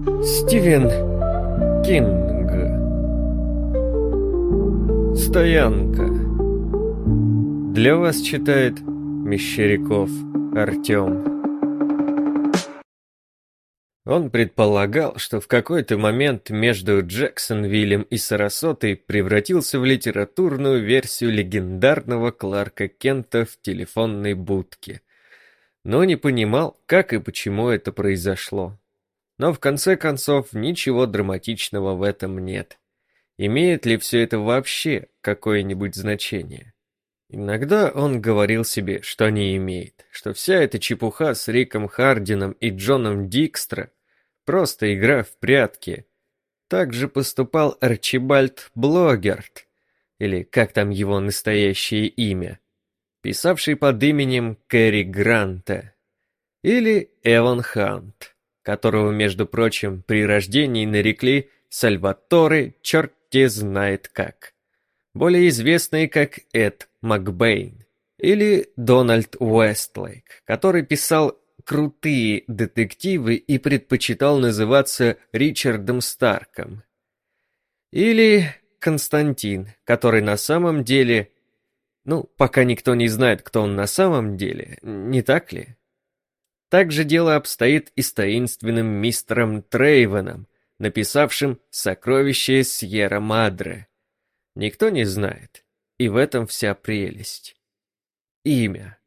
Стивен Кинг. Стоянка. Для вас читает Мещеряков Артем. Он предполагал, что в какой-то момент между Джексонвиллем и Сарасотой превратился в литературную версию легендарного Кларка Кента в телефонной будке. Но не понимал, как и почему это произошло. Но в конце концов ничего драматичного в этом нет. Имеет ли все это вообще какое-нибудь значение? Иногда он говорил себе, что не имеет, что вся эта чепуха с Риком Хардином и Джоном Дикстра Просто игра в прятки. Так же поступал Арчибальд Блогерт, или как там его настоящее имя, писавший под именем Кэрри Гранта, или Эван Хант, которого, между прочим, при рождении нарекли Сальваторе черти знает как, более известный как Эд Макбейн, или Дональд Уэстлейк, который писал крутые детективы и предпочитал называться Ричардом Старком. Или Константин, который на самом деле... Ну, пока никто не знает, кто он на самом деле, не так ли? Так же дело обстоит и с таинственным мистером Трейвеном, написавшим «Сокровище Сьерра-Мадре». Никто не знает, и в этом вся прелесть. Имя.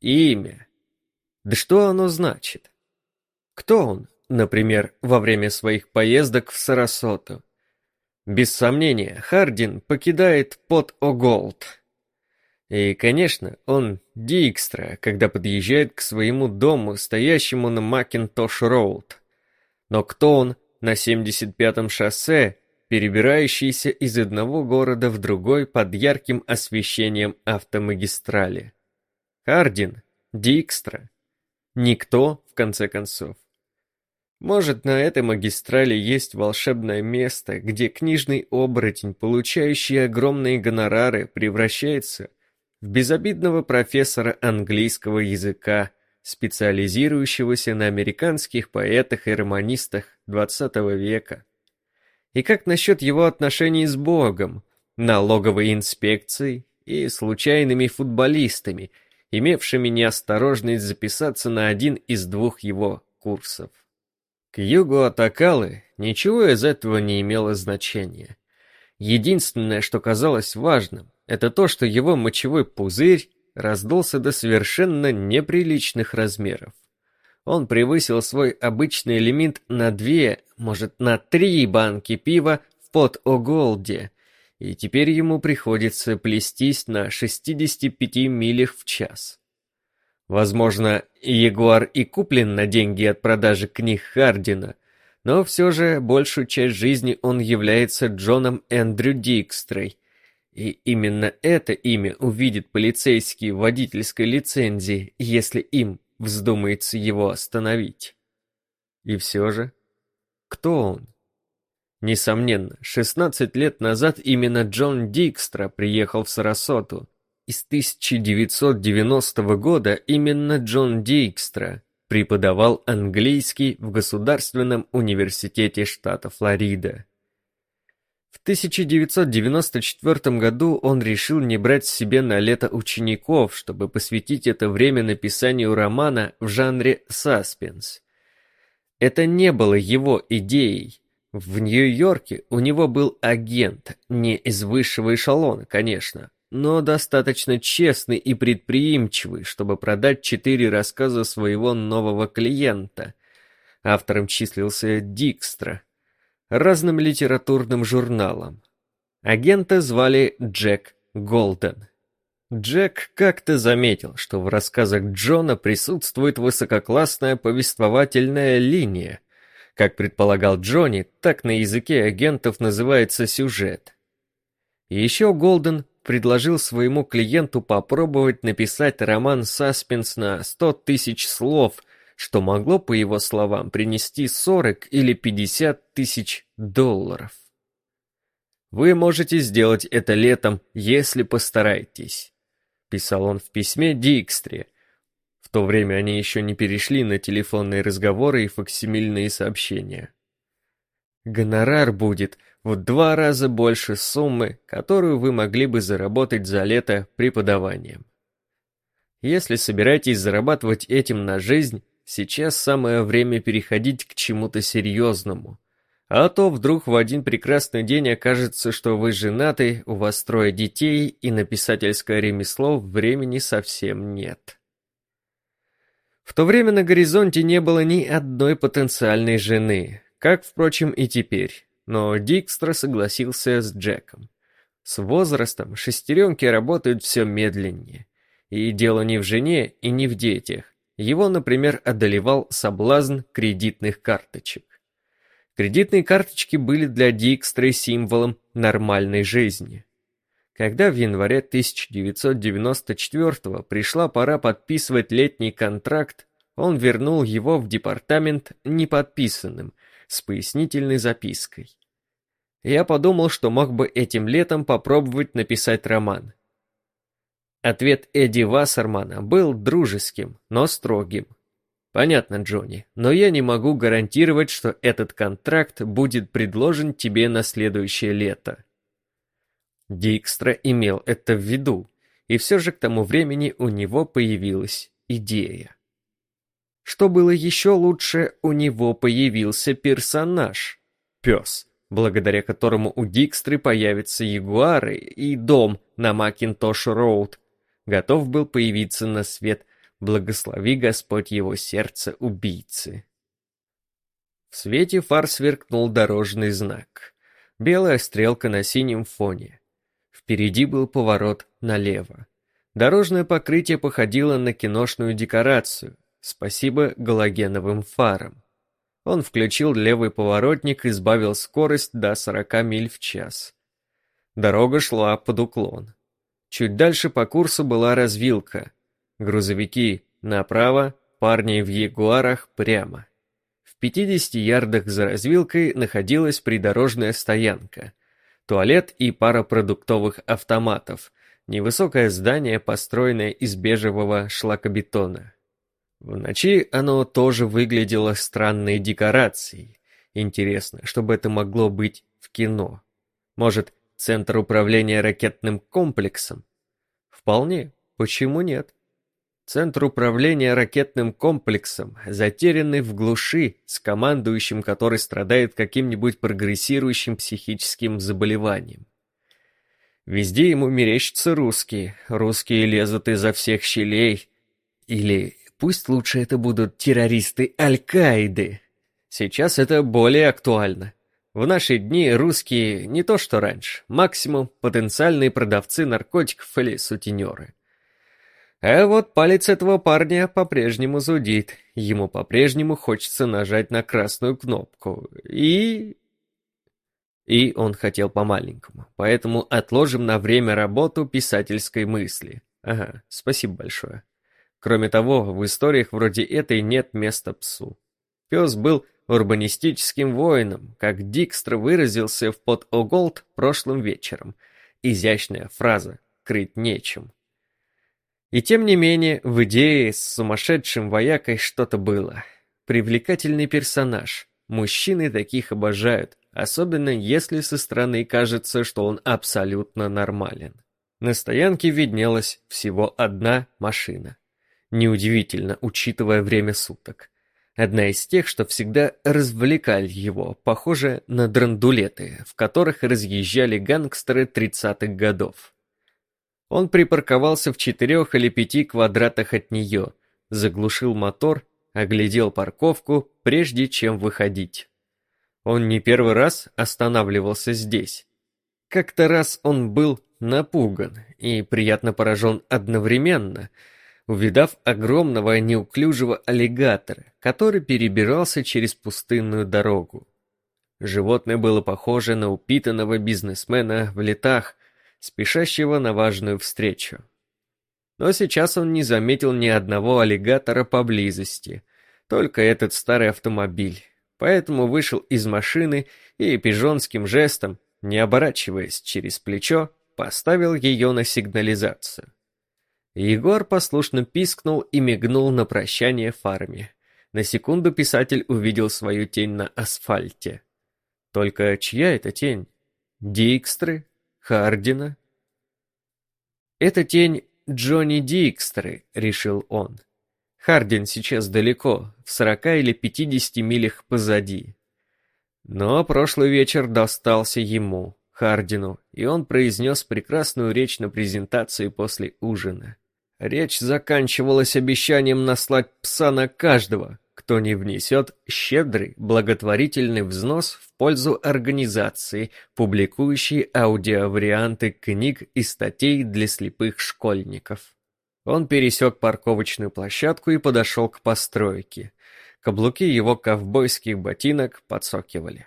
Имя. Да что оно значит? Кто он, например, во время своих поездок в Сарасоту? Без сомнения, Хардин покидает под О'Голд. И, конечно, он Дикстра, когда подъезжает к своему дому, стоящему на Макинтош-Роуд. Но кто он на 75-м шоссе, перебирающийся из одного города в другой под ярким освещением автомагистрали? Хардин, Дикстра, Никто, в конце концов. Может, на этой магистрали есть волшебное место, где книжный оборотень, получающий огромные гонорары, превращается в безобидного профессора английского языка, специализирующегося на американских поэтах и романистах XX века. И как насчет его отношений с Богом, налоговой инспекцией и случайными футболистами – имевшими неосторожность записаться на один из двух его курсов. К югу от Акалы ничего из этого не имело значения. Единственное, что казалось важным, это то, что его мочевой пузырь раздулся до совершенно неприличных размеров. Он превысил свой обычный лимит на две, может, на три банки пива в под-Оголде, и теперь ему приходится плестись на 65 милях в час. Возможно, Ягуар и куплен на деньги от продажи книг Хардина, но все же большую часть жизни он является Джоном Эндрю Дикстрой, и именно это имя увидит полицейский в водительской лицензии, если им вздумается его остановить. И все же, кто он? Несомненно, 16 лет назад именно Джон Дикстра приехал в Сарасоту. И с 1990 года именно Джон Дикстра преподавал английский в Государственном университете штата Флорида. В 1994 году он решил не брать себе на лето учеников, чтобы посвятить это время написанию романа в жанре саспенс. Это не было его идеей, в Нью-Йорке у него был агент, не из высшего эшелона, конечно, но достаточно честный и предприимчивый, чтобы продать четыре рассказа своего нового клиента. Автором числился Дикстра, разным литературным журналам. Агента звали Джек Голден. Джек как-то заметил, что в рассказах Джона присутствует высококлассная повествовательная линия, как предполагал Джонни, так на языке агентов называется сюжет. Еще Голден предложил своему клиенту попробовать написать роман-саспенс на 100 тысяч слов, что могло, по его словам, принести 40 или 50 тысяч долларов. «Вы можете сделать это летом, если постараетесь», — писал он в письме Дикстре, то время они еще не перешли на телефонные разговоры и факсимильные сообщения. Гонорар будет в два раза больше суммы, которую вы могли бы заработать за лето преподаванием. Если собираетесь зарабатывать этим на жизнь, сейчас самое время переходить к чему-то серьезному. А то вдруг в один прекрасный день окажется, что вы женаты, у вас трое детей, и на писательское ремесло времени совсем нет. В то время на горизонте не было ни одной потенциальной жены, как, впрочем, и теперь, но Дикстра согласился с Джеком. С возрастом шестеренки работают все медленнее. И дело не в жене и не в детях. Его, например, одолевал соблазн кредитных карточек. Кредитные карточки были для Дикстры символом нормальной жизни. Когда в январе 1994 пришла пора подписывать летний контракт, он вернул его в департамент неподписанным, с пояснительной запиской. Я подумал, что мог бы этим летом попробовать написать роман. Ответ Эдди Вассермана был дружеским, но строгим. Понятно, Джонни, но я не могу гарантировать, что этот контракт будет предложен тебе на следующее лето. Дикстра имел это в виду, и все же к тому времени у него появилась идея. Что было еще лучше, у него появился персонаж – пес, благодаря которому у Дикстры появятся ягуары и дом на Макинтош-Роуд. Готов был появиться на свет – Благослови Господь его сердце убийцы. В свете фар сверкнул дорожный знак. Белая стрелка на синем фоне. Впереди был поворот налево. Дорожное покрытие походило на киношную декорацию. Спасибо галогеновым фарам. Он включил левый поворотник и сбавил скорость до 40 миль в час. Дорога шла под уклон. Чуть дальше по курсу была развилка, Грузовики направо, парни в ягуарах прямо. В 50 ярдах за развилкой находилась придорожная стоянка, туалет и пара продуктовых автоматов, невысокое здание, построенное из бежевого шлакобетона. В ночи оно тоже выглядело странной декорацией. Интересно, что бы это могло быть в кино. Может, центр управления ракетным комплексом? Вполне, почему нет? Центр управления ракетным комплексом, затерянный в глуши, с командующим, который страдает каким-нибудь прогрессирующим психическим заболеванием. Везде ему мерещатся русские, русские лезут изо всех щелей. Или пусть лучше это будут террористы Аль-Каиды. Сейчас это более актуально. В наши дни русские не то что раньше, максимум потенциальные продавцы наркотиков или сутенеры. А вот палец этого парня по-прежнему зудит. Ему по-прежнему хочется нажать на красную кнопку. И... И он хотел по-маленькому. Поэтому отложим на время работу писательской мысли. Ага, спасибо большое. Кроме того, в историях вроде этой нет места псу. Пес был урбанистическим воином, как Дикстр выразился в под Оголд прошлым вечером. Изящная фраза «крыть нечем». И тем не менее, в идее с сумасшедшим воякой что-то было. Привлекательный персонаж. Мужчины таких обожают, особенно если со стороны кажется, что он абсолютно нормален. На стоянке виднелась всего одна машина. Неудивительно, учитывая время суток. Одна из тех, что всегда развлекали его, похоже на драндулеты, в которых разъезжали гангстеры 30-х годов. Он припарковался в четырех или пяти квадратах от нее, заглушил мотор, оглядел парковку, прежде чем выходить. Он не первый раз останавливался здесь. Как-то раз он был напуган и приятно поражен одновременно, увидав огромного неуклюжего аллигатора, который перебирался через пустынную дорогу. Животное было похоже на упитанного бизнесмена в летах, спешащего на важную встречу. Но сейчас он не заметил ни одного аллигатора поблизости, только этот старый автомобиль, поэтому вышел из машины и пижонским жестом, не оборачиваясь через плечо, поставил ее на сигнализацию. Егор послушно пискнул и мигнул на прощание фарме. На секунду писатель увидел свою тень на асфальте. Только чья это тень? Дикстры? Хардина? Это тень Джонни Дикстры, решил он. Хардин сейчас далеко, в сорока или пятидесяти милях позади. Но прошлый вечер достался ему, Хардину, и он произнес прекрасную речь на презентации после ужина. Речь заканчивалась обещанием наслать пса на каждого, кто не внесет щедрый благотворительный взнос в пользу организации, публикующей аудиоварианты книг и статей для слепых школьников. Он пересек парковочную площадку и подошел к постройке. Каблуки его ковбойских ботинок подсокивали.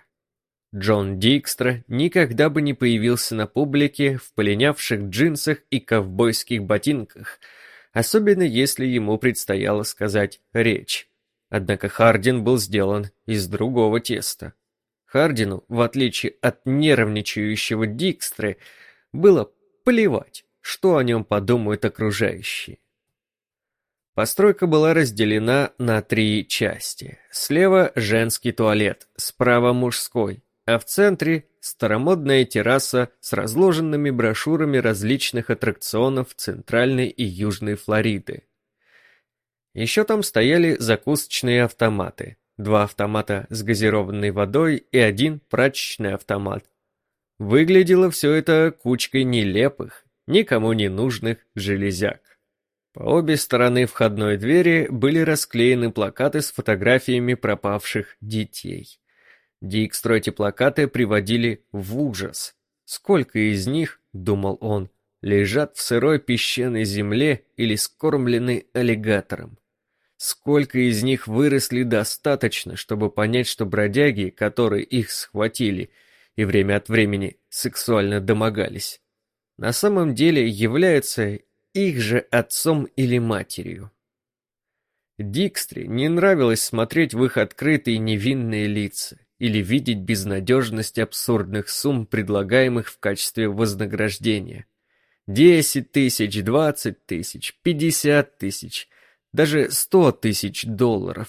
Джон Дикстра никогда бы не появился на публике в полинявших джинсах и ковбойских ботинках, особенно если ему предстояло сказать речь. Однако Хардин был сделан из другого теста. Хардину, в отличие от нервничающего Дикстры, было плевать, что о нем подумают окружающие. Постройка была разделена на три части. Слева женский туалет, справа мужской, а в центре старомодная терраса с разложенными брошюрами различных аттракционов Центральной и Южной Флориды. Еще там стояли закусочные автоматы, два автомата с газированной водой и один прачечный автомат. Выглядело все это кучкой нелепых, никому не нужных железяк. По обе стороны входной двери были расклеены плакаты с фотографиями пропавших детей. Дикстро эти плакаты приводили в ужас. Сколько из них, думал он, лежат в сырой песчаной земле или скормлены аллигатором. Сколько из них выросли достаточно, чтобы понять, что бродяги, которые их схватили и время от времени сексуально домогались, на самом деле являются их же отцом или матерью. Дикстре не нравилось смотреть в их открытые невинные лица или видеть безнадежность абсурдных сумм, предлагаемых в качестве вознаграждения. Десять тысяч, двадцать тысяч, пятьдесят тысяч, даже сто тысяч долларов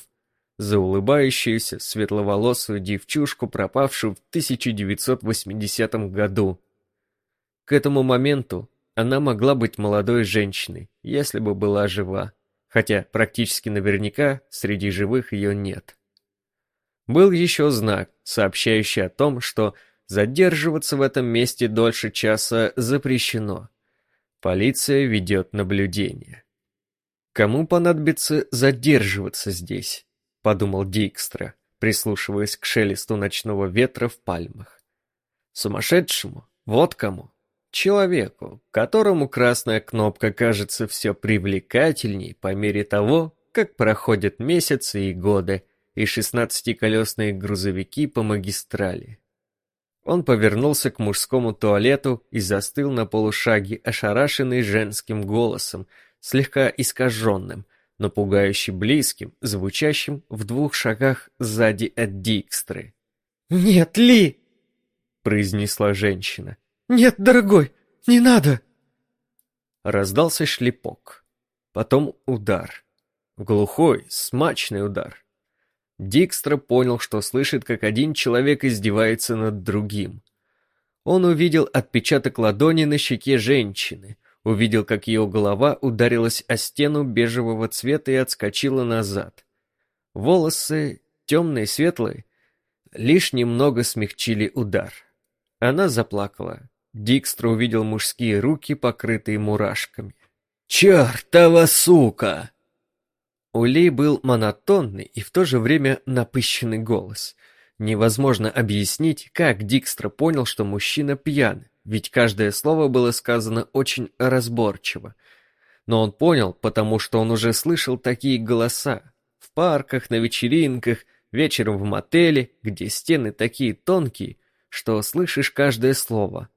за улыбающуюся светловолосую девчушку, пропавшую в 1980 году. К этому моменту она могла быть молодой женщиной, если бы была жива, хотя практически наверняка среди живых ее нет. Был еще знак, сообщающий о том, что задерживаться в этом месте дольше часа запрещено. Полиция ведет наблюдение. «Кому понадобится задерживаться здесь?» — подумал Дикстра, прислушиваясь к шелесту ночного ветра в пальмах. «Сумасшедшему? Вот кому!» Человеку, которому красная кнопка кажется все привлекательней по мере того, как проходят месяцы и годы, и шестнадцатиколесные грузовики по магистрали. Он повернулся к мужскому туалету и застыл на полушаге, ошарашенный женским голосом, слегка искаженным, но пугающе близким, звучащим в двух шагах сзади от Дикстры. «Нет, Ли!» — произнесла женщина. «Нет, дорогой, не надо!» Раздался шлепок. Потом удар. Глухой, смачный удар. Дикстра понял, что слышит, как один человек издевается над другим. Он увидел отпечаток ладони на щеке женщины, увидел, как ее голова ударилась о стену бежевого цвета и отскочила назад. Волосы, темные, светлые, лишь немного смягчили удар. Она заплакала. Дикстра увидел мужские руки, покрытые мурашками. «Чертова сука!» У Ли был монотонный и в то же время напыщенный голос. Невозможно объяснить, как Дикстра понял, что мужчина пьян, ведь каждое слово было сказано очень разборчиво. Но он понял, потому что он уже слышал такие голоса. В парках, на вечеринках, вечером в мотеле, где стены такие тонкие, что слышишь каждое слово.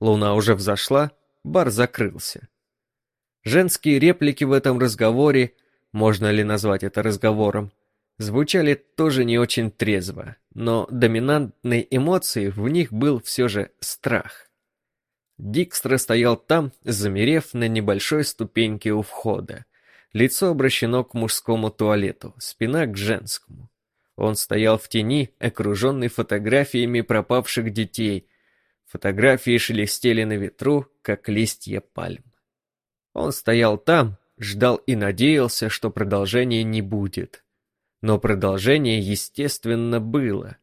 Луна уже взошла, бар закрылся. Женские реплики в этом разговоре, можно ли назвать это разговором, звучали тоже не очень трезво, но доминантной эмоцией в них был все же страх. Дикстра стоял там, замерев на небольшой ступеньке у входа. Лицо обращено к мужскому туалету, спина к женскому. Он стоял в тени, окруженный фотографиями пропавших детей. Фотографии шелестели на ветру, как листья пальм. Он стоял там, ждал и надеялся, что продолжения не будет. Но продолжение, естественно, было.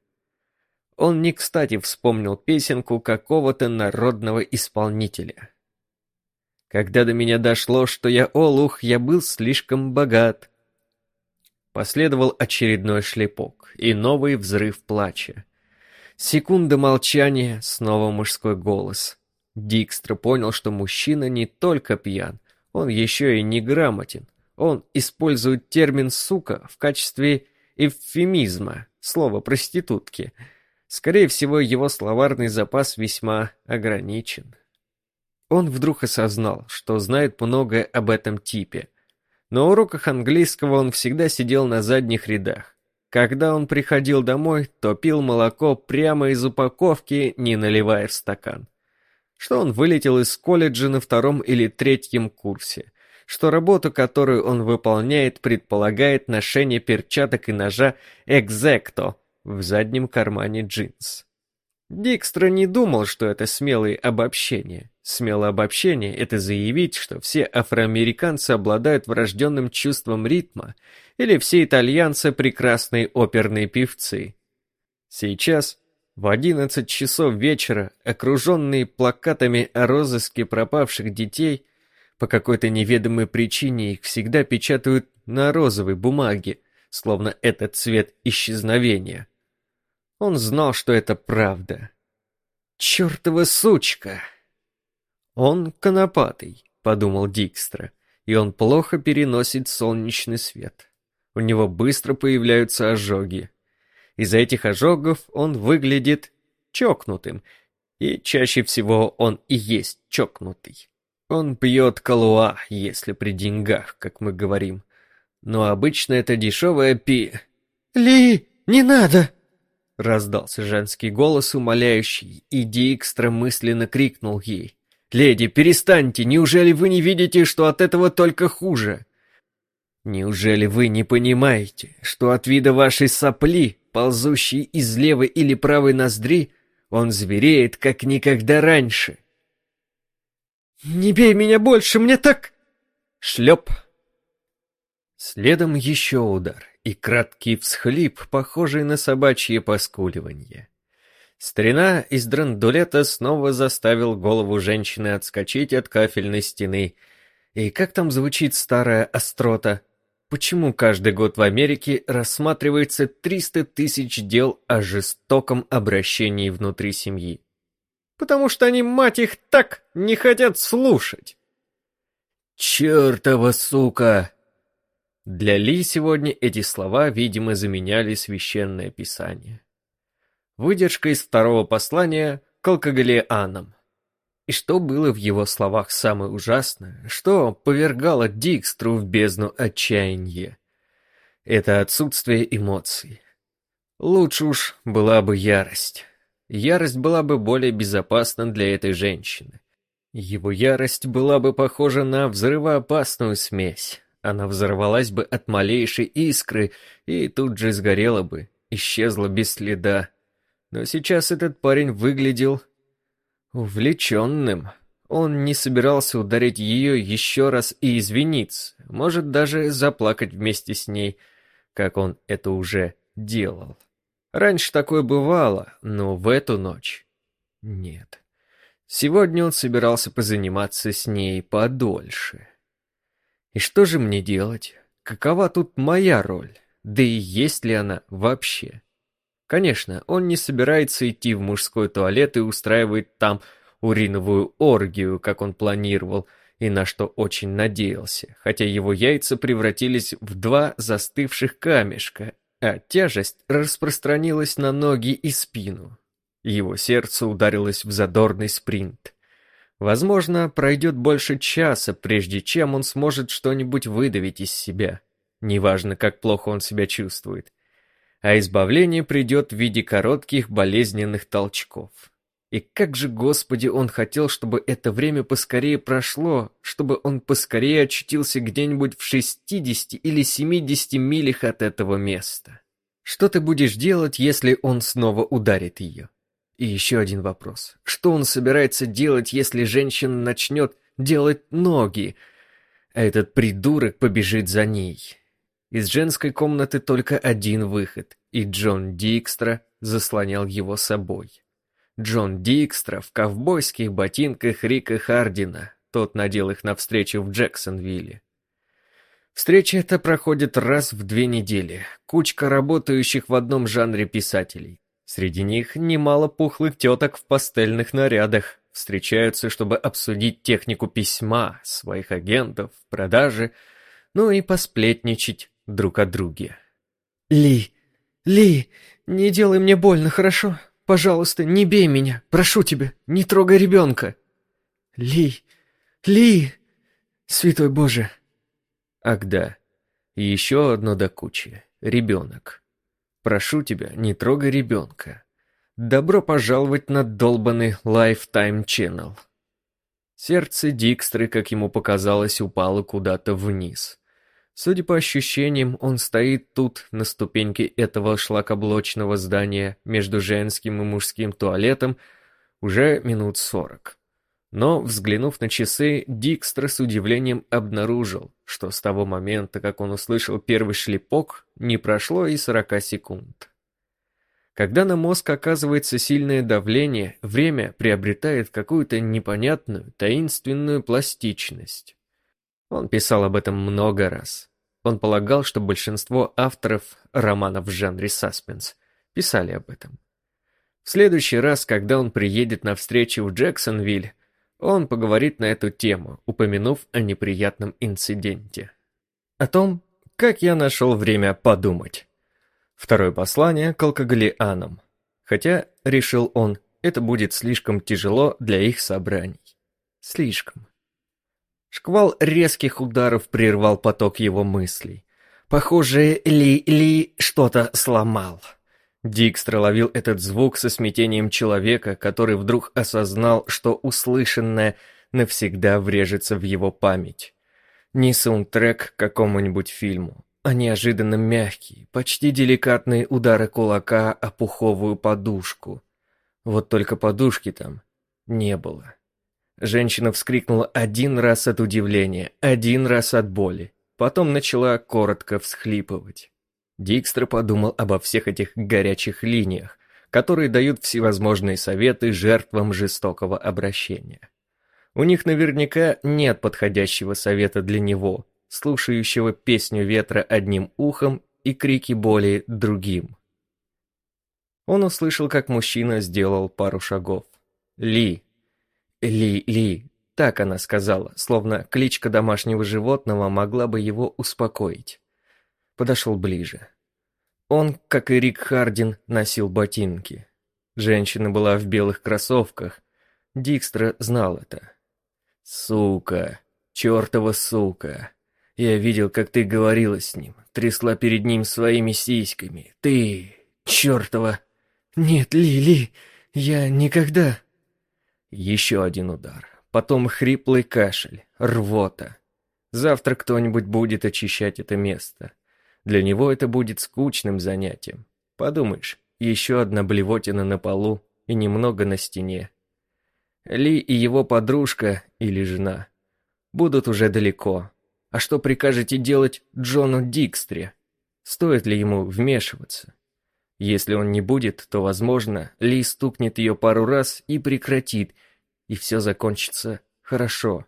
Он не кстати вспомнил песенку какого-то народного исполнителя. Когда до меня дошло, что я олух, я был слишком богат. Последовал очередной шлепок и новый взрыв плача. Секунда молчания, снова мужской голос. Дикстра понял, что мужчина не только пьян, он еще и неграмотен. Он использует термин «сука» в качестве эвфемизма, слова проститутки. Скорее всего, его словарный запас весьма ограничен. Он вдруг осознал, что знает многое об этом типе. На уроках английского он всегда сидел на задних рядах. Когда он приходил домой, то пил молоко прямо из упаковки, не наливая в стакан что он вылетел из колледжа на втором или третьем курсе, что работу, которую он выполняет, предполагает ношение перчаток и ножа «экзекто» в заднем кармане джинс. Дикстра не думал, что это смелые обобщения. Смелое обобщение — это заявить, что все афроамериканцы обладают врожденным чувством ритма, или все итальянцы — прекрасные оперные певцы. Сейчас в одиннадцать часов вечера, окруженные плакатами о розыске пропавших детей, по какой-то неведомой причине их всегда печатают на розовой бумаге, словно это цвет исчезновения. Он знал, что это правда. «Чертова сучка!» «Он конопатый», — подумал Дикстра, и он плохо переносит солнечный свет. У него быстро появляются ожоги. Из-за этих ожогов он выглядит чокнутым, и чаще всего он и есть чокнутый. Он пьет калуа, если при деньгах, как мы говорим. Но обычно это дешевая пи... «Ли, не надо!» Раздался женский голос, умоляющий, и Дикстра мысленно крикнул ей. «Леди, перестаньте! Неужели вы не видите, что от этого только хуже? Неужели вы не понимаете, что от вида вашей сопли ползущий из левой или правой ноздри, он звереет, как никогда раньше. «Не бей меня больше, мне так...» Шлеп. Следом еще удар и краткий всхлип, похожий на собачье поскуливание. Старина из драндулета снова заставил голову женщины отскочить от кафельной стены. И как там звучит старая острота? Почему каждый год в Америке рассматривается 300 тысяч дел о жестоком обращении внутри семьи? Потому что они, мать их, так не хотят слушать. «Чертова сука!» Для Ли сегодня эти слова, видимо, заменяли священное писание. Выдержка из второго послания к алкоголианам. И что было в его словах самое ужасное, что повергало Дикстру в бездну отчаяния? Это отсутствие эмоций. Лучше уж была бы ярость. Ярость была бы более безопасна для этой женщины. Его ярость была бы похожа на взрывоопасную смесь. Она взорвалась бы от малейшей искры и тут же сгорела бы, исчезла без следа. Но сейчас этот парень выглядел Увлеченным. Он не собирался ударить ее еще раз и извиниться, может даже заплакать вместе с ней, как он это уже делал. Раньше такое бывало, но в эту ночь нет. Сегодня он собирался позаниматься с ней подольше. И что же мне делать? Какова тут моя роль? Да и есть ли она вообще? Конечно, он не собирается идти в мужской туалет и устраивать там уриновую оргию, как он планировал, и на что очень надеялся, хотя его яйца превратились в два застывших камешка, а тяжесть распространилась на ноги и спину. Его сердце ударилось в задорный спринт. Возможно, пройдет больше часа, прежде чем он сможет что-нибудь выдавить из себя. Неважно, как плохо он себя чувствует а избавление придет в виде коротких болезненных толчков. И как же, Господи, он хотел, чтобы это время поскорее прошло, чтобы он поскорее очутился где-нибудь в 60 или 70 милях от этого места. Что ты будешь делать, если он снова ударит ее? И еще один вопрос. Что он собирается делать, если женщина начнет делать ноги, а этот придурок побежит за ней? Из женской комнаты только один выход, и Джон Дикстра заслонял его собой. Джон Дикстра в ковбойских ботинках Рика Хардина. Тот надел их на встречу в Джексонвилле. Встреча эта проходит раз в две недели. Кучка работающих в одном жанре писателей. Среди них немало пухлых теток в пастельных нарядах. Встречаются, чтобы обсудить технику письма, своих агентов, продажи, ну и посплетничать друг о друге. «Ли, Ли, не делай мне больно, хорошо? Пожалуйста, не бей меня, прошу тебя, не трогай ребенка!» «Ли, Ли, святой Боже!» Ах да, еще одно до кучи. Ребенок. Прошу тебя, не трогай ребенка. Добро пожаловать на долбанный Lifetime Channel. Сердце Дикстры, как ему показалось, упало куда-то вниз. Судя по ощущениям, он стоит тут, на ступеньке этого шлакоблочного здания, между женским и мужским туалетом, уже минут сорок. Но, взглянув на часы, Дикстра с удивлением обнаружил, что с того момента, как он услышал первый шлепок, не прошло и сорока секунд. Когда на мозг оказывается сильное давление, время приобретает какую-то непонятную, таинственную пластичность. Он писал об этом много раз. Он полагал, что большинство авторов романов в жанре саспенс писали об этом. В следующий раз, когда он приедет на встречу в Джексонвиль, он поговорит на эту тему, упомянув о неприятном инциденте. О том, как я нашел время подумать. Второе послание к алкоголианам. Хотя, решил он, это будет слишком тяжело для их собраний. Слишком. Шквал резких ударов прервал поток его мыслей. Похоже, Ли Ли что-то сломал. Дикстра ловил этот звук со смятением человека, который вдруг осознал, что услышанное навсегда врежется в его память. Не саундтрек к какому-нибудь фильму, а неожиданно мягкие, почти деликатные удары кулака о пуховую подушку. Вот только подушки там не было. Женщина вскрикнула один раз от удивления, один раз от боли, потом начала коротко всхлипывать. Дикстра подумал обо всех этих горячих линиях, которые дают всевозможные советы жертвам жестокого обращения. У них наверняка нет подходящего совета для него, слушающего песню ветра одним ухом и крики боли другим. Он услышал, как мужчина сделал пару шагов. «Ли! Ли, Ли!» Так она сказала, словно кличка домашнего животного могла бы его успокоить подошел ближе. Он, как и Рик Хардин, носил ботинки. Женщина была в белых кроссовках. Дикстра знал это. «Сука! Чёртова сука! Я видел, как ты говорила с ним, трясла перед ним своими сиськами. Ты... чёртова...» «Нет, Ли, я никогда...» Еще один удар. Потом хриплый кашель, рвота. Завтра кто-нибудь будет очищать это место. Для него это будет скучным занятием. Подумаешь, еще одна блевотина на полу и немного на стене. Ли и его подружка или жена будут уже далеко. А что прикажете делать Джону Дикстре? Стоит ли ему вмешиваться? Если он не будет, то, возможно, Ли стукнет ее пару раз и прекратит, и все закончится хорошо.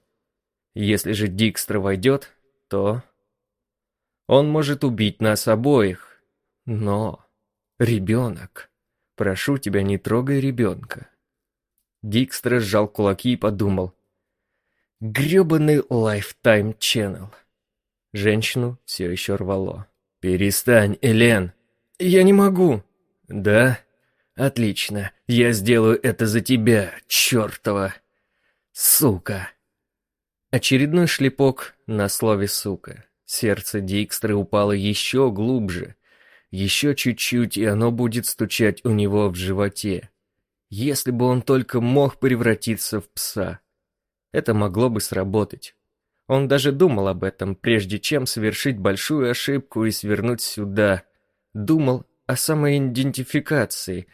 Если же Дикстра войдет, то он может убить нас обоих. Но... Ребенок. Прошу тебя, не трогай ребенка. Дикстра сжал кулаки и подумал. Гребаный Lifetime Channel. Женщину все еще рвало. «Перестань, Элен!» «Я не могу!» «Да? Отлично. Я сделаю это за тебя, чертова! Сука!» Очередной шлепок на слове «сука». Сердце Дикстры упало еще глубже. Еще чуть-чуть, и оно будет стучать у него в животе. Если бы он только мог превратиться в пса. Это могло бы сработать. Он даже думал об этом, прежде чем совершить большую ошибку и свернуть сюда. Думал о самоидентификации,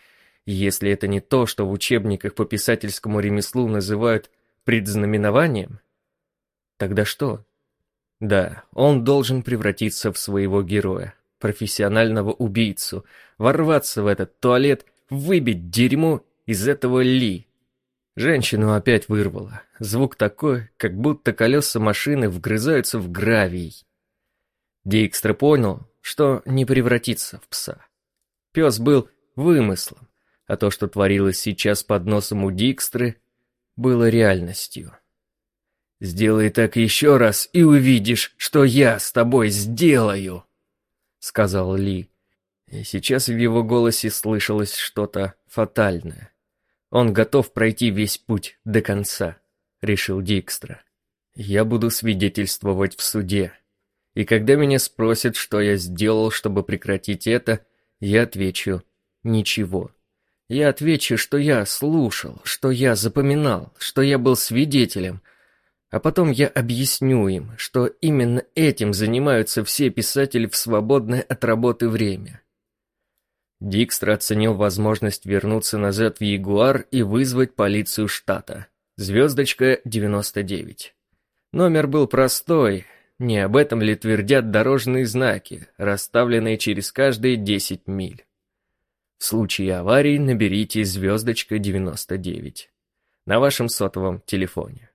если это не то, что в учебниках по писательскому ремеслу называют предзнаменованием. Тогда что? Да, он должен превратиться в своего героя, профессионального убийцу, ворваться в этот туалет, выбить дерьмо из этого Ли. Женщину опять вырвало. Звук такой, как будто колеса машины вгрызаются в гравий. Дикстра понял, что не превратится в пса. Пес был вымыслом, а то, что творилось сейчас под носом у Дикстры, было реальностью. «Сделай так еще раз, и увидишь, что я с тобой сделаю», — сказал Ли. И сейчас в его голосе слышалось что-то фатальное. Он готов пройти весь путь до конца, решил Дикстра. Я буду свидетельствовать в суде. И когда меня спросят, что я сделал, чтобы прекратить это, я отвечу «ничего». Я отвечу, что я слушал, что я запоминал, что я был свидетелем, а потом я объясню им, что именно этим занимаются все писатели в свободное от работы время. Дикстра оценил возможность вернуться назад в Ягуар и вызвать полицию штата. Звездочка 99. Номер был простой, не об этом ли твердят дорожные знаки, расставленные через каждые 10 миль. В случае аварии наберите звездочка 99 на вашем сотовом телефоне.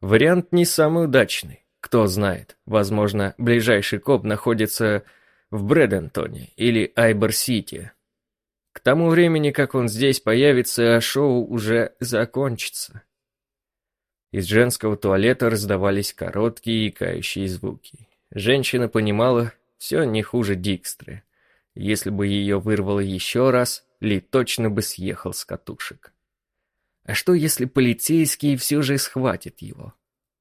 Вариант не самый удачный. Кто знает, возможно, ближайший коп находится в Брэдентоне или Айбор-Сити. К тому времени, как он здесь появится, шоу уже закончится. Из женского туалета раздавались короткие икающие звуки. Женщина понимала, все не хуже Дикстры. Если бы ее вырвало еще раз, Ли точно бы съехал с катушек. А что, если полицейские все же схватят его?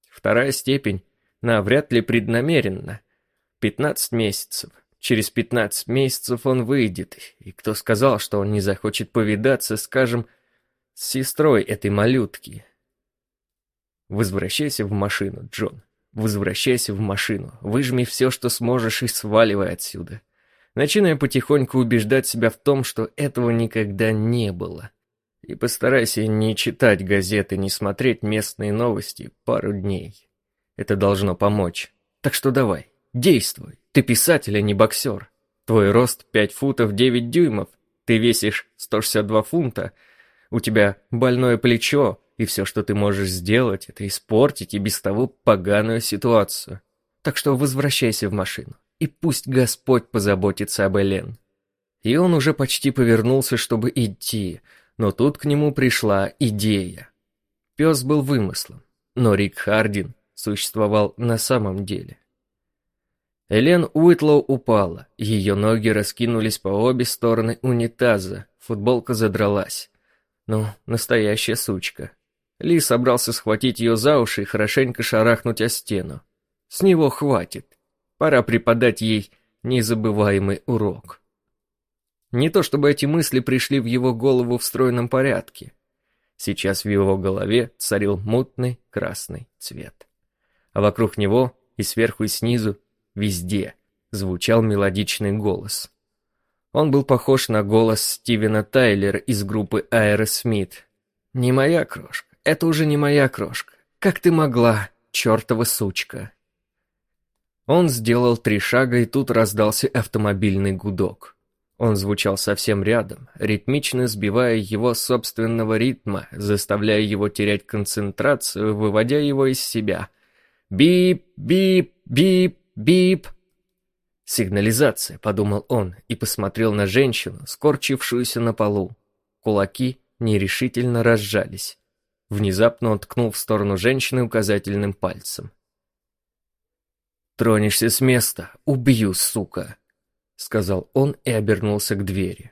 Вторая степень навряд ли преднамеренно. Пятнадцать месяцев. Через пятнадцать месяцев он выйдет, и кто сказал, что он не захочет повидаться, скажем, с сестрой этой малютки? Возвращайся в машину, Джон. Возвращайся в машину. Выжми все, что сможешь, и сваливай отсюда. Начинай потихоньку убеждать себя в том, что этого никогда не было. И постарайся не читать газеты, не смотреть местные новости пару дней. Это должно помочь. Так что давай, действуй. Ты писатель, а не боксер. Твой рост 5 футов 9 дюймов. Ты весишь 162 фунта. У тебя больное плечо, и все, что ты можешь сделать, это испортить и без того поганую ситуацию. Так что возвращайся в машину, и пусть Господь позаботится об Элен. И он уже почти повернулся, чтобы идти, но тут к нему пришла идея. Пес был вымыслом, но Рик Хардин существовал на самом деле. Элен Уитлоу упала, ее ноги раскинулись по обе стороны унитаза, футболка задралась. Ну, настоящая сучка. Ли собрался схватить ее за уши и хорошенько шарахнуть о стену. С него хватит. Пора преподать ей незабываемый урок. Не то чтобы эти мысли пришли в его голову в стройном порядке. Сейчас в его голове царил мутный красный цвет. А вокруг него и сверху и снизу Везде звучал мелодичный голос. Он был похож на голос Стивена Тайлера из группы Аэросмит. «Не моя крошка, это уже не моя крошка. Как ты могла, чертова сучка?» Он сделал три шага, и тут раздался автомобильный гудок. Он звучал совсем рядом, ритмично сбивая его собственного ритма, заставляя его терять концентрацию, выводя его из себя. «Бип, бип, бип, Бип! Сигнализация, подумал он и посмотрел на женщину, скорчившуюся на полу. Кулаки нерешительно разжались. Внезапно он ткнул в сторону женщины указательным пальцем. «Тронешься с места, убью, сука!» Сказал он и обернулся к двери.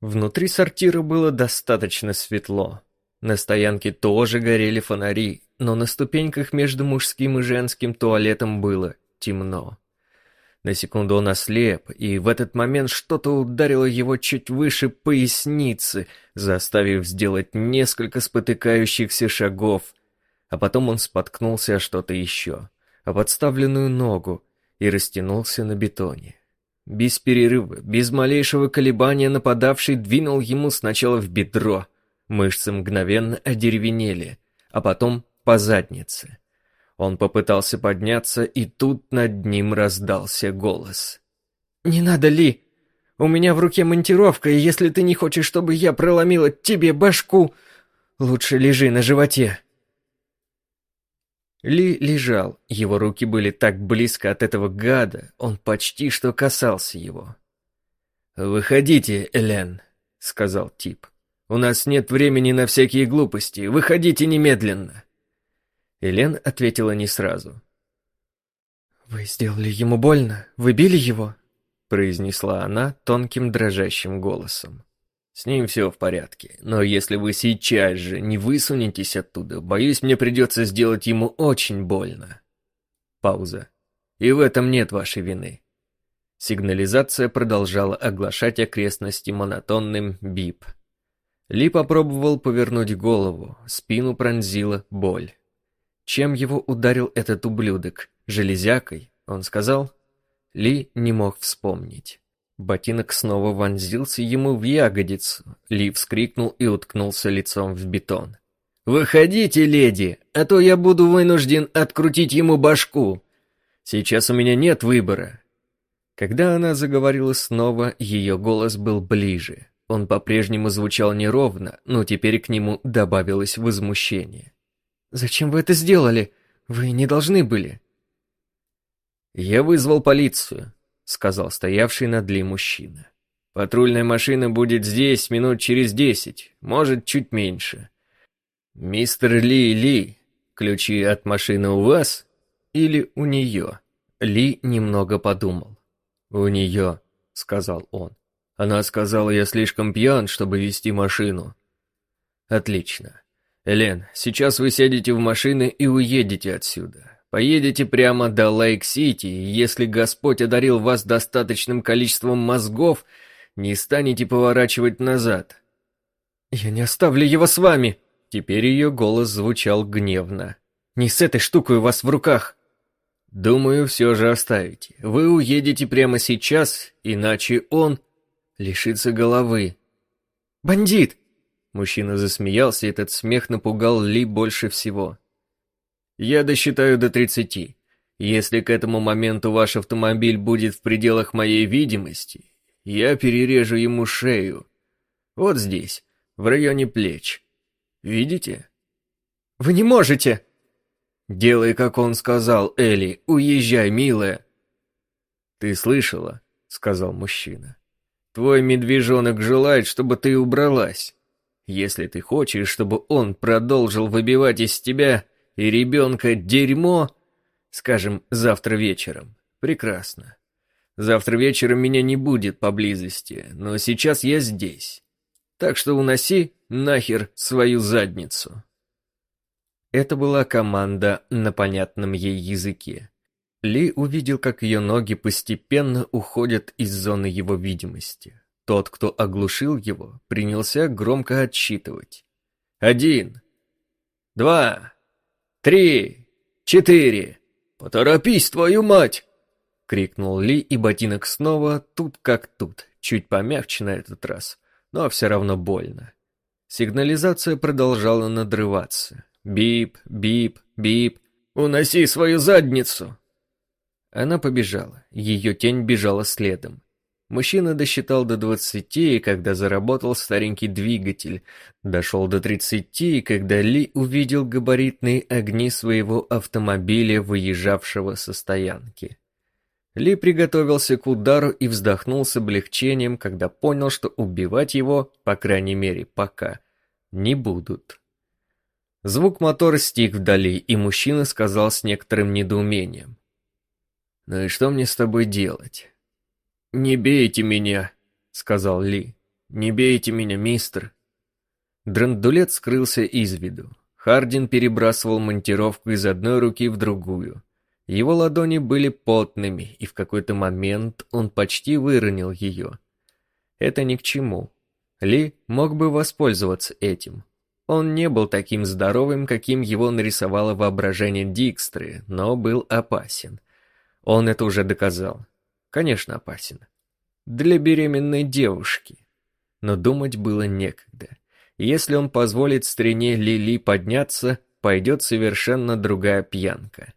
Внутри сортира было достаточно светло. На стоянке тоже горели фонари, но на ступеньках между мужским и женским туалетом было темно. На секунду он ослеп, и в этот момент что-то ударило его чуть выше поясницы, заставив сделать несколько спотыкающихся шагов. А потом он споткнулся о что-то еще, о подставленную ногу, и растянулся на бетоне. Без перерыва, без малейшего колебания нападавший двинул ему сначала в бедро. Мышцы мгновенно одеревенели, а потом по заднице. Он попытался подняться, и тут над ним раздался голос. «Не надо, Ли! У меня в руке монтировка, и если ты не хочешь, чтобы я проломила тебе башку, лучше лежи на животе!» Ли лежал, его руки были так близко от этого гада, он почти что касался его. «Выходите, Элен», — сказал тип. «У нас нет времени на всякие глупости, выходите немедленно». Элен ответила не сразу. «Вы сделали ему больно? Вы били его?» произнесла она тонким дрожащим голосом. С ним все в порядке, но если вы сейчас же не высунетесь оттуда, боюсь, мне придется сделать ему очень больно. Пауза. И в этом нет вашей вины. Сигнализация продолжала оглашать окрестности монотонным бип. Ли попробовал повернуть голову, спину пронзила боль. Чем его ударил этот ублюдок? Железякой, он сказал? Ли не мог вспомнить. Ботинок снова вонзился ему в ягодицу. Ли вскрикнул и уткнулся лицом в бетон. «Выходите, леди, а то я буду вынужден открутить ему башку. Сейчас у меня нет выбора». Когда она заговорила снова, ее голос был ближе. Он по-прежнему звучал неровно, но теперь к нему добавилось возмущение. «Зачем вы это сделали? Вы не должны были». «Я вызвал полицию», — сказал стоявший над Ли мужчина. «Патрульная машина будет здесь минут через десять, может, чуть меньше. Мистер Ли Ли, ключи от машины у вас или у нее?» Ли немного подумал. «У нее», — сказал он. «Она сказала, я слишком пьян, чтобы вести машину». «Отлично. Элен, сейчас вы сядете в машину и уедете отсюда. Поедете прямо до Лейк-Сити, и если Господь одарил вас достаточным количеством мозгов, не станете поворачивать назад. «Я не оставлю его с вами!» Теперь ее голос звучал гневно. «Не с этой штукой у вас в руках!» «Думаю, все же оставите. Вы уедете прямо сейчас, иначе он лишится головы». «Бандит!» Мужчина засмеялся, и этот смех напугал Ли больше всего. Я досчитаю до 30. Если к этому моменту ваш автомобиль будет в пределах моей видимости, я перережу ему шею. Вот здесь, в районе плеч. Видите? Вы не можете! Делай, как он сказал, Элли, уезжай, милая. Ты слышала, сказал мужчина. Твой медвежонок желает, чтобы ты убралась. Если ты хочешь, чтобы он продолжил выбивать из тебя и ребенка дерьмо, скажем, завтра вечером. Прекрасно. Завтра вечером меня не будет поблизости, но сейчас я здесь. Так что уноси нахер свою задницу. Это была команда на понятном ей языке. Ли увидел, как ее ноги постепенно уходят из зоны его видимости. Тот, кто оглушил его, принялся громко отсчитывать. «Один! Два! Три! Четыре! Поторопись, твою мать!» — крикнул Ли, и ботинок снова тут как тут, чуть помягче на этот раз, но все равно больно. Сигнализация продолжала надрываться. Бип, бип, бип. «Уноси свою задницу!» Она побежала, ее тень бежала следом. Мужчина досчитал до двадцати, когда заработал старенький двигатель. Дошел до тридцати, когда Ли увидел габаритные огни своего автомобиля, выезжавшего со стоянки. Ли приготовился к удару и вздохнул с облегчением, когда понял, что убивать его, по крайней мере пока, не будут. Звук мотора стих вдали, и мужчина сказал с некоторым недоумением. «Ну и что мне с тобой делать?» «Не бейте меня», — сказал Ли. «Не бейте меня, мистер». Драндулет скрылся из виду. Хардин перебрасывал монтировку из одной руки в другую. Его ладони были потными, и в какой-то момент он почти выронил ее. Это ни к чему. Ли мог бы воспользоваться этим. Он не был таким здоровым, каким его нарисовало воображение Дикстры, но был опасен. Он это уже доказал. Конечно, опасен. Для беременной девушки. Но думать было некогда. Если он позволит стрене Лили подняться, пойдет совершенно другая пьянка.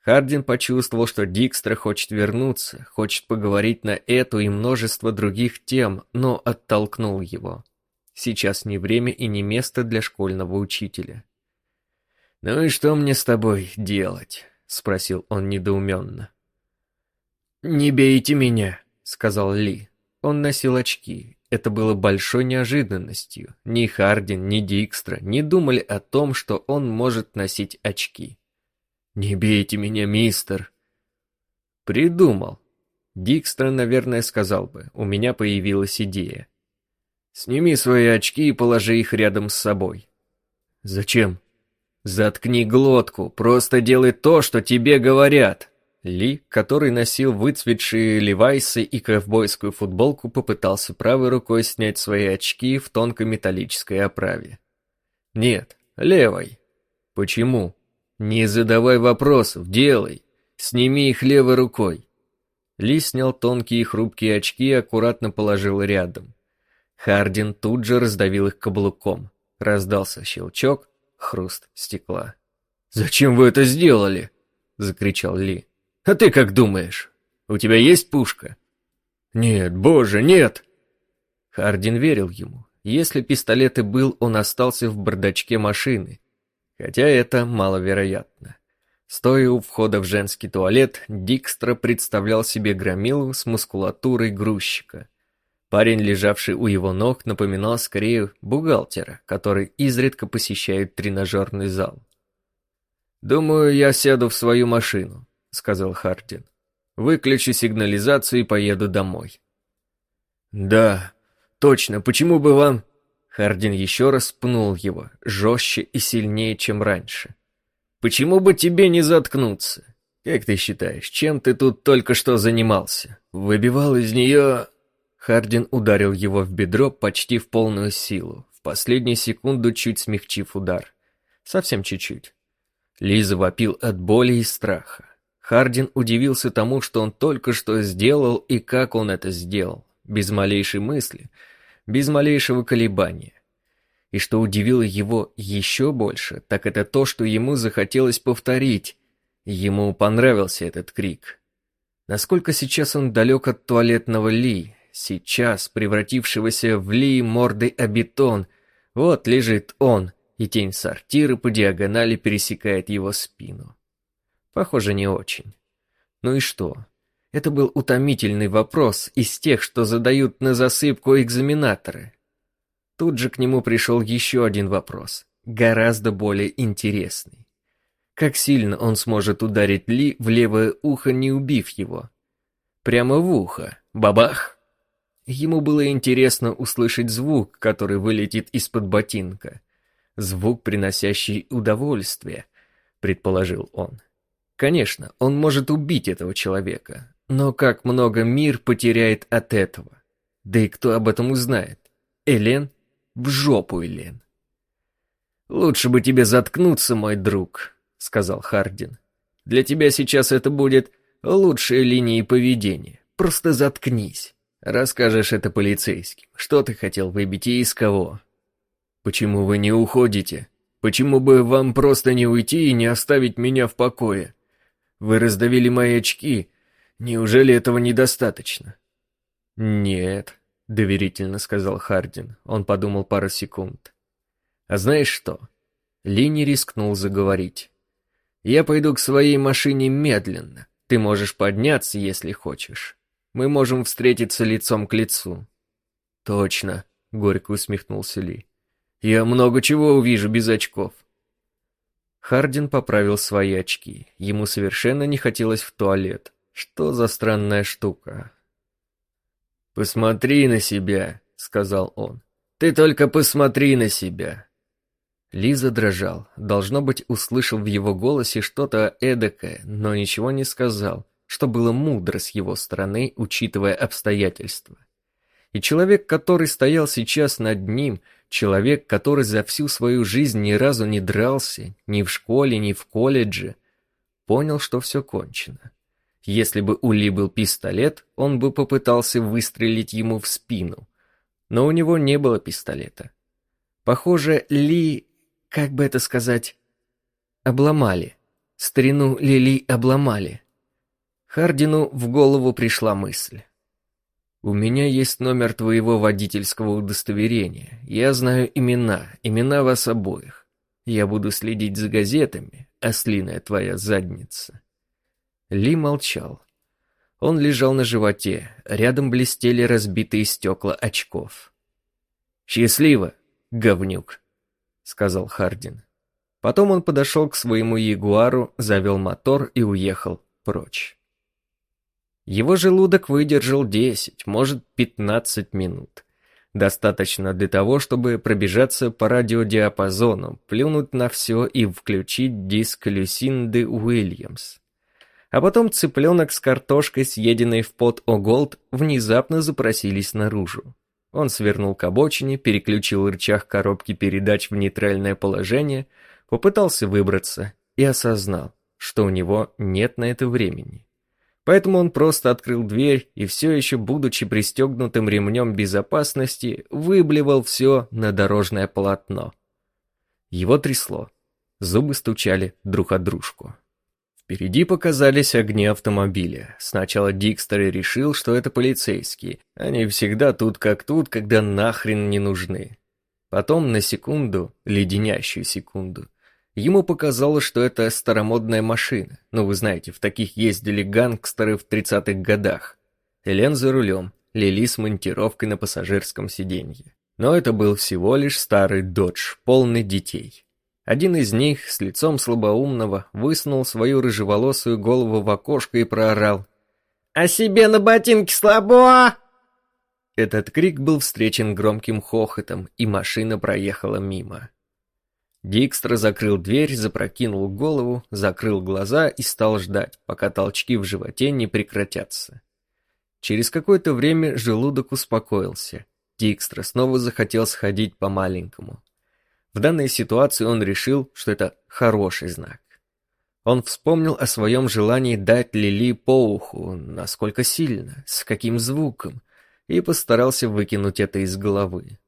Хардин почувствовал, что Дикстра хочет вернуться, хочет поговорить на эту и множество других тем, но оттолкнул его. Сейчас не время и не место для школьного учителя. «Ну и что мне с тобой делать?» — спросил он недоуменно. «Не бейте меня», — сказал Ли. Он носил очки. Это было большой неожиданностью. Ни Хардин, ни Дикстра не думали о том, что он может носить очки. «Не бейте меня, мистер!» «Придумал!» Дикстра, наверное, сказал бы, у меня появилась идея. «Сними свои очки и положи их рядом с собой». «Зачем?» «Заткни глотку, просто делай то, что тебе говорят!» Ли, который носил выцветшие левайсы и ковбойскую футболку, попытался правой рукой снять свои очки в тонкой металлической оправе. «Нет, левой». «Почему?» «Не задавай вопросов, делай. Сними их левой рукой». Ли снял тонкие хрупкие очки и аккуратно положил рядом. Хардин тут же раздавил их каблуком. Раздался щелчок, хруст стекла. «Зачем вы это сделали?» — закричал Ли. «А ты как думаешь? У тебя есть пушка?» «Нет, боже, нет!» Хардин верил ему. Если пистолет и был, он остался в бардачке машины, хотя это маловероятно. Стоя у входа в женский туалет, Дикстра представлял себе громилу с мускулатурой грузчика. Парень, лежавший у его ног, напоминал скорее бухгалтера, который изредка посещает тренажерный зал. «Думаю, я сяду в свою машину», — сказал Хардин. «Выключу сигнализацию и поеду домой». «Да, точно, почему бы вам...» Хардин еще раз пнул его, жестче и сильнее, чем раньше. «Почему бы тебе не заткнуться? Как ты считаешь, чем ты тут только что занимался? Выбивал из нее...» Хардин ударил его в бедро почти в полную силу, в последнюю секунду чуть смягчив удар. Совсем чуть-чуть. Лиза вопил от боли и страха. Хардин удивился тому, что он только что сделал и как он это сделал, без малейшей мысли — без малейшего колебания. И что удивило его еще больше, так это то, что ему захотелось повторить. Ему понравился этот крик. Насколько сейчас он далек от туалетного Ли, сейчас превратившегося в Ли мордой о бетон. Вот лежит он, и тень сортира по диагонали пересекает его спину. Похоже, не очень. Ну и что? Это был утомительный вопрос из тех, что задают на засыпку экзаменаторы. Тут же к нему пришел еще один вопрос, гораздо более интересный. Как сильно он сможет ударить Ли в левое ухо, не убив его? Прямо в ухо. Бабах! Ему было интересно услышать звук, который вылетит из-под ботинка. Звук, приносящий удовольствие, предположил он. Конечно, он может убить этого человека, но как много мир потеряет от этого. Да и кто об этом узнает? Элен? В жопу, Элен. «Лучше бы тебе заткнуться, мой друг», — сказал Хардин. «Для тебя сейчас это будет лучшая линия поведения. Просто заткнись. Расскажешь это полицейским. Что ты хотел выбить и из кого?» «Почему вы не уходите? Почему бы вам просто не уйти и не оставить меня в покое? Вы раздавили мои очки, Неужели этого недостаточно? Нет, доверительно сказал Хардин. Он подумал пару секунд. А знаешь что? Ли не рискнул заговорить. Я пойду к своей машине медленно. Ты можешь подняться, если хочешь. Мы можем встретиться лицом к лицу. Точно, горько усмехнулся Ли. Я много чего увижу без очков. Хардин поправил свои очки. Ему совершенно не хотелось в туалет. Что за странная штука? «Посмотри на себя», — сказал он. «Ты только посмотри на себя». Лиза дрожал. Должно быть, услышал в его голосе что-то эдакое, но ничего не сказал, что было мудро с его стороны, учитывая обстоятельства. И человек, который стоял сейчас над ним, человек, который за всю свою жизнь ни разу не дрался, ни в школе, ни в колледже, понял, что все кончено. Если бы у Ли был пистолет, он бы попытался выстрелить ему в спину. Но у него не было пистолета. Похоже, Ли, как бы это сказать, обломали. Старину Лили обломали. Хардину в голову пришла мысль. «У меня есть номер твоего водительского удостоверения. Я знаю имена, имена вас обоих. Я буду следить за газетами, ослиная твоя задница». Ли молчал. Он лежал на животе, рядом блестели разбитые стекла очков. «Счастливо, говнюк», — сказал Хардин. Потом он подошел к своему ягуару, завел мотор и уехал прочь. Его желудок выдержал 10, может 15 минут. Достаточно для того, чтобы пробежаться по радиодиапазону, плюнуть на все и включить диск Люсинды Уильямс. А потом цыпленок с картошкой, съеденной в пот О'Голд, внезапно запросились наружу. Он свернул к обочине, переключил рычаг коробки передач в нейтральное положение, попытался выбраться и осознал, что у него нет на это времени. Поэтому он просто открыл дверь и все еще, будучи пристегнутым ремнем безопасности, выблевал все на дорожное полотно. Его трясло. Зубы стучали друг от дружку. Впереди показались огни автомобиля. Сначала Дикстер решил, что это полицейские. Они всегда тут как тут, когда нахрен не нужны. Потом на секунду, леденящую секунду, Ему показалось, что это старомодная машина. Ну, вы знаете, в таких ездили гангстеры в 30-х годах. Элен за рулем, Лили с монтировкой на пассажирском сиденье. Но это был всего лишь старый додж, полный детей. Один из них, с лицом слабоумного, высунул свою рыжеволосую голову в окошко и проорал. «А себе на ботинки слабо!» Этот крик был встречен громким хохотом, и машина проехала мимо. Дикстра закрыл дверь, запрокинул голову, закрыл глаза и стал ждать, пока толчки в животе не прекратятся. Через какое-то время желудок успокоился. Дикстра снова захотел сходить по-маленькому. В данной ситуации он решил, что это хороший знак. Он вспомнил о своем желании дать Лили по уху, насколько сильно, с каким звуком, и постарался выкинуть это из головы.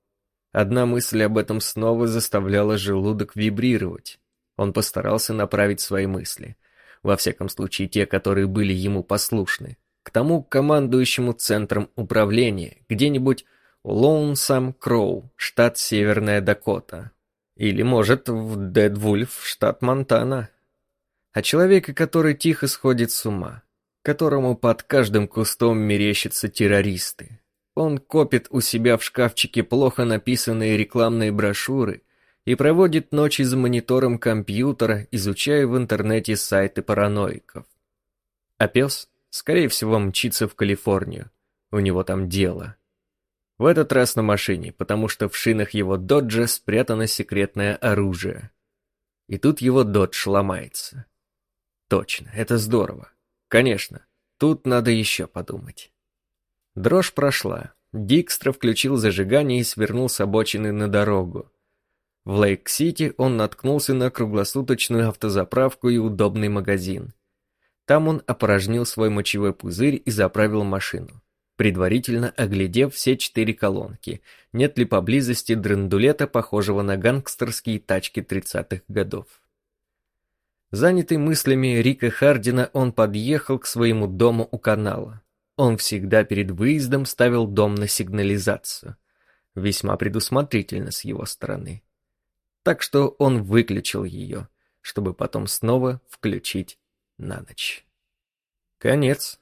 Одна мысль об этом снова заставляла желудок вибрировать. Он постарался направить свои мысли, во всяком случае те, которые были ему послушны, к тому командующему центром управления, где-нибудь Лоунсам Кроу, штат Северная Дакота. Или, может, в Дедвульф, штат Монтана. О человеке, который тихо сходит с ума, которому под каждым кустом мерещатся террористы, он копит у себя в шкафчике плохо написанные рекламные брошюры и проводит ночи за монитором компьютера, изучая в интернете сайты параноиков. А пес, скорее всего, мчится в Калифорнию. У него там дело. В этот раз на машине, потому что в шинах его доджа спрятано секретное оружие. И тут его додж ломается. Точно, это здорово. Конечно, тут надо еще подумать. Дрожь прошла. Дикстра включил зажигание и свернул с обочины на дорогу. В Лейк-Сити он наткнулся на круглосуточную автозаправку и удобный магазин. Там он опорожнил свой мочевой пузырь и заправил машину, предварительно оглядев все четыре колонки, нет ли поблизости драндулета, похожего на гангстерские тачки 30-х годов. Занятый мыслями Рика Хардина, он подъехал к своему дому у канала. Он всегда перед выездом ставил дом на сигнализацию. Весьма предусмотрительно с его стороны. Так что он выключил ее, чтобы потом снова включить на ночь. Конец.